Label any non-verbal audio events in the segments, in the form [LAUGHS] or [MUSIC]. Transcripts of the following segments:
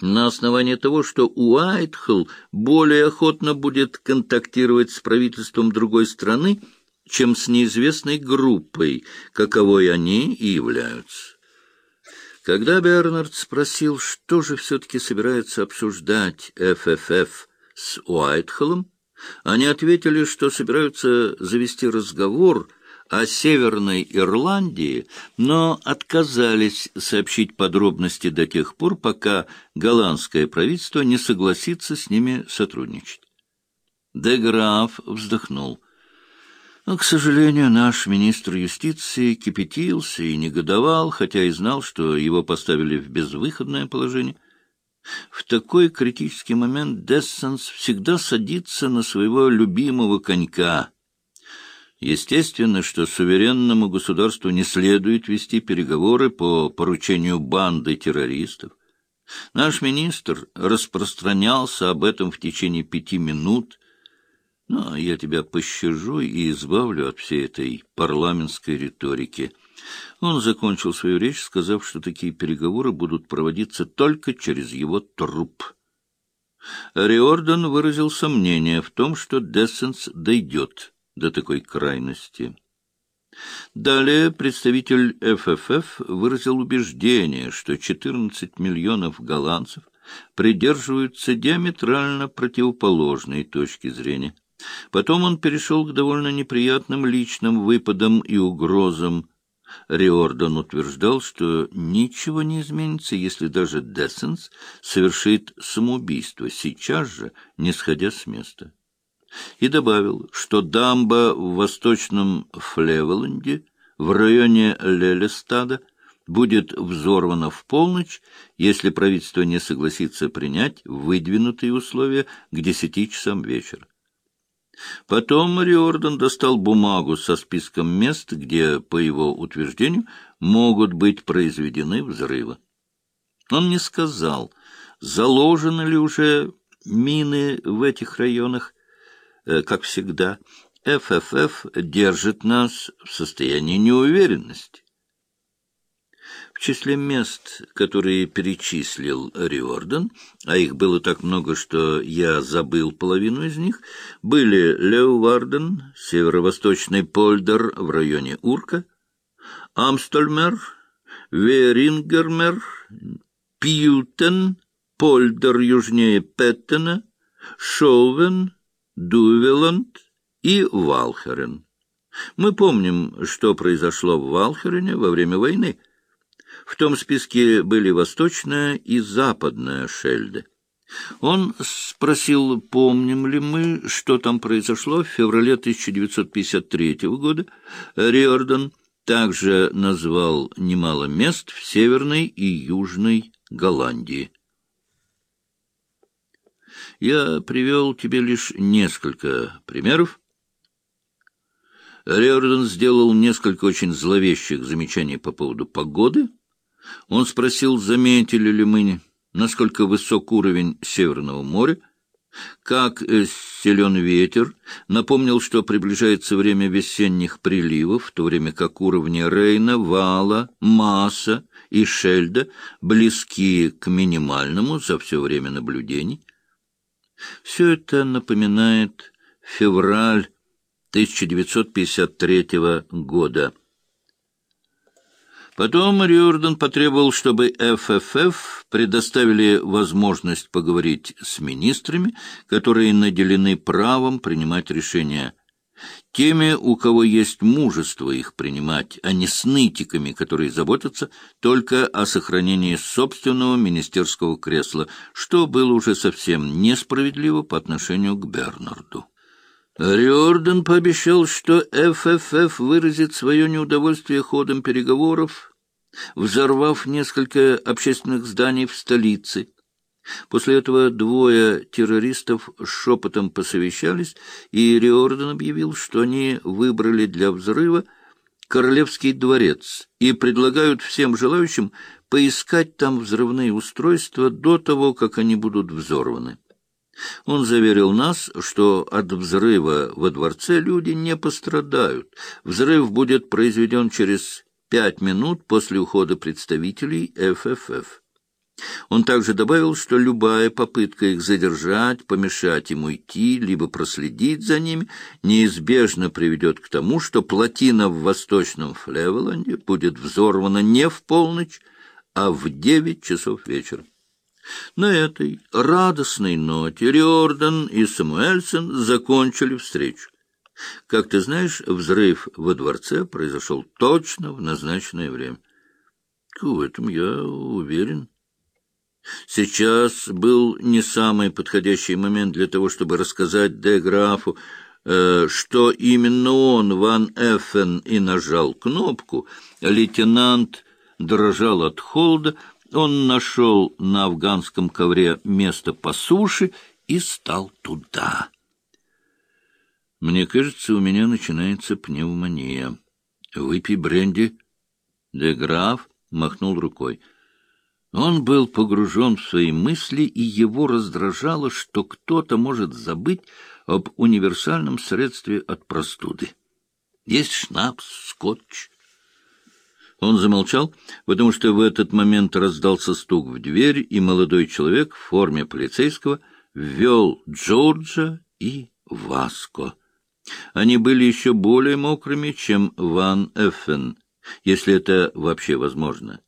на основании того, что Уайтхолл более охотно будет контактировать с правительством другой страны, чем с неизвестной группой, каковой они и являются. Когда Бернард спросил, что же все-таки собирается обсуждать ФФФ с Уайтхоллом, они ответили, что собираются завести разговор о Северной Ирландии, но отказались сообщить подробности до тех пор, пока голландское правительство не согласится с ними сотрудничать. Деграф вздохнул. Но, к сожалению, наш министр юстиции кипятился и негодовал, хотя и знал, что его поставили в безвыходное положение. В такой критический момент Дессенс всегда садится на своего любимого конька — Естественно, что суверенному государству не следует вести переговоры по поручению банды террористов. Наш министр распространялся об этом в течение пяти минут, но я тебя пощажу и избавлю от всей этой парламентской риторики. Он закончил свою речь, сказав, что такие переговоры будут проводиться только через его труп. Риордан выразил сомнение в том, что Дессенс дойдет до такой крайности. Далее представитель ФФФ выразил убеждение, что 14 миллионов голландцев придерживаются диаметрально противоположной точки зрения. Потом он перешел к довольно неприятным личным выпадам и угрозам. Риордан утверждал, что ничего не изменится, если даже Дессенс совершит самоубийство сейчас же, не сходя с места и добавил, что дамба в восточном Флеволенде, в районе Лелестада, будет взорвана в полночь, если правительство не согласится принять выдвинутые условия к десяти часам вечера. Потом Риордан достал бумагу со списком мест, где, по его утверждению, могут быть произведены взрывы. Он не сказал, заложены ли уже мины в этих районах, как всегда, ФФФ держит нас в состоянии неуверенности. В числе мест, которые перечислил Риордан, а их было так много, что я забыл половину из них, были Леуварден, северо-восточный Польдер в районе Урка, Амстольмер, Верингермер, Пьютен, Польдер южнее Петтена, Шоувен, Дувеланд и Валхерен. Мы помним, что произошло в Валхерене во время войны. В том списке были восточная и западная Шельды. Он спросил, помним ли мы, что там произошло в феврале 1953 года. Риордан также назвал немало мест в Северной и Южной Голландии. Я привел тебе лишь несколько примеров. Риордан сделал несколько очень зловещих замечаний по поводу погоды. Он спросил, заметили ли мы, насколько высок уровень Северного моря, как силен ветер, напомнил, что приближается время весенних приливов, в то время как уровни Рейна, Вала, Масса и Шельда близки к минимальному за все время наблюдений. Все это напоминает февраль 1953 года. Потом Риордан потребовал, чтобы ФФФ предоставили возможность поговорить с министрами, которые наделены правом принимать решения теми, у кого есть мужество их принимать, а не с нытиками, которые заботятся только о сохранении собственного министерского кресла, что было уже совсем несправедливо по отношению к Бернарду. Риордан пообещал, что ФФФ выразит свое неудовольствие ходом переговоров, взорвав несколько общественных зданий в столице, После этого двое террористов шепотом посовещались, и Риордан объявил, что они выбрали для взрыва Королевский дворец и предлагают всем желающим поискать там взрывные устройства до того, как они будут взорваны. Он заверил нас, что от взрыва во дворце люди не пострадают. Взрыв будет произведен через пять минут после ухода представителей ФФФ. Он также добавил, что любая попытка их задержать, помешать им уйти, либо проследить за ними, неизбежно приведет к тому, что плотина в восточном Флевеланде будет взорвана не в полночь, а в девять часов вечера. На этой радостной ноте Риордан и Самуэльсон закончили встречу. Как ты знаешь, взрыв во дворце произошел точно в назначенное время. В этом я уверен. Сейчас был не самый подходящий момент для того, чтобы рассказать де графу, э, что именно он, Ван Эффен, и нажал кнопку. Лейтенант дрожал от холода, он нашел на афганском ковре место по суше и стал туда. Мне кажется, у меня начинается пневмония. Выпей бренди. Де граф махнул рукой. Он был погружен в свои мысли, и его раздражало, что кто-то может забыть об универсальном средстве от простуды. Есть шнапс, скотч. Он замолчал, потому что в этот момент раздался стук в дверь, и молодой человек в форме полицейского ввел Джорджа и Васко. Они были еще более мокрыми, чем Ван Эффен, если это вообще возможно.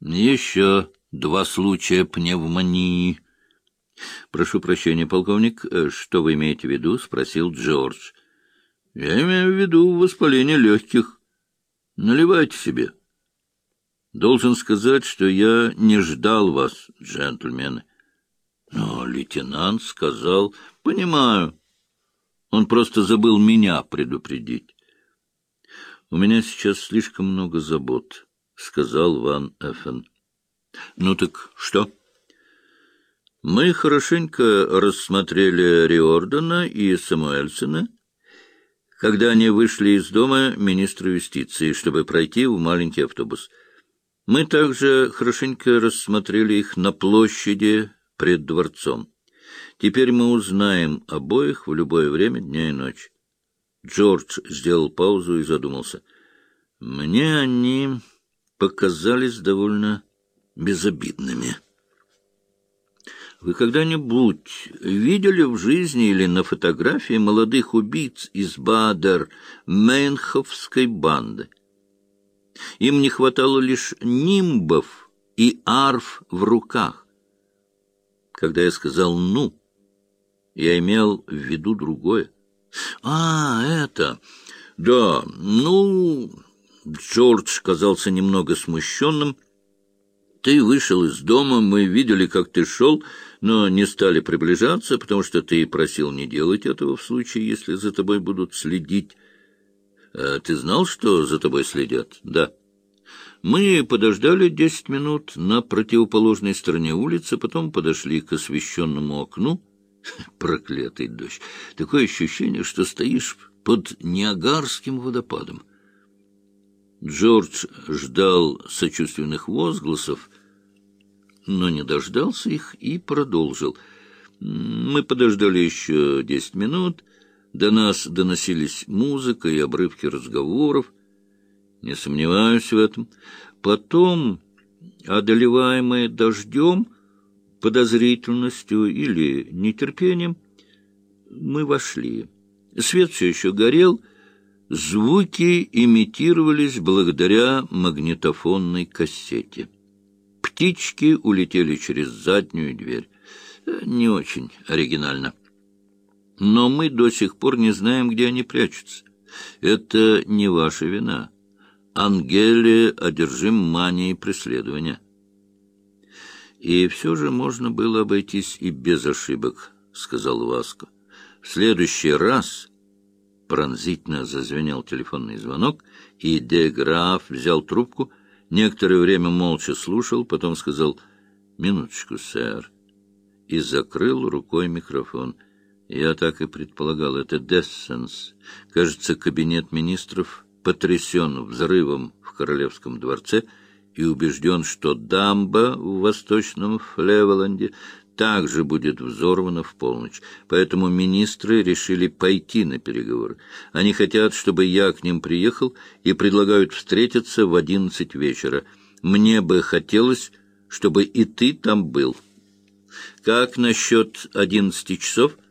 Еще два случая пневмонии. Прошу прощения, полковник, э, что вы имеете в виду? спросил Джордж. Я имею в виду воспаление легких. Наливайте себе. Должен сказать, что я не ждал вас, джентльмены. Но лейтенант сказал, понимаю. Он просто забыл меня предупредить. У меня сейчас слишком много забот. — сказал Ван Эффен. — Ну так что? — Мы хорошенько рассмотрели Риордана и Самуэльсона, когда они вышли из дома министра юстиции, чтобы пройти в маленький автобус. Мы также хорошенько рассмотрели их на площади пред дворцом. Теперь мы узнаем обоих в любое время дня и ночи. Джордж сделал паузу и задумался. Мне они показались довольно безобидными. Вы когда-нибудь видели в жизни или на фотографии молодых убийц из Бадер-Мейнхофской банды? Им не хватало лишь нимбов и арф в руках. Когда я сказал «ну», я имел в виду другое. «А, это... Да, ну, Джордж казался немного смущенным. «Ты вышел из дома, мы видели, как ты шел, но не стали приближаться, потому что ты просил не делать этого в случае, если за тобой будут следить. А ты знал, что за тобой следят?» «Да». Мы подождали десять минут на противоположной стороне улицы, потом подошли к освещенному окну. [LAUGHS] Проклятый дождь! Такое ощущение, что стоишь под Ниагарским водопадом. Джордж ждал сочувственных возгласов, но не дождался их и продолжил. Мы подождали еще десять минут. До нас доносились музыка и обрывки разговоров. Не сомневаюсь в этом. Потом, одолеваемые дождем, подозрительностью или нетерпением, мы вошли. Свет все еще горел, Звуки имитировались благодаря магнитофонной кассете. Птички улетели через заднюю дверь. Э, не очень оригинально. Но мы до сих пор не знаем, где они прячутся. Это не ваша вина. Ангеле одержим манией преследования. И все же можно было обойтись и без ошибок, — сказал Васко. В следующий раз Пронзительно зазвенел телефонный звонок, и де Граф взял трубку, некоторое время молча слушал, потом сказал «Минуточку, сэр», и закрыл рукой микрофон. Я так и предполагал, это Дессенс. Кажется, кабинет министров потрясен взрывом в Королевском дворце и убежден, что дамба в Восточном Флевеланде также будет взорвана в полночь. Поэтому министры решили пойти на переговоры. Они хотят, чтобы я к ним приехал, и предлагают встретиться в одиннадцать вечера. Мне бы хотелось, чтобы и ты там был. Как насчет одиннадцати часов —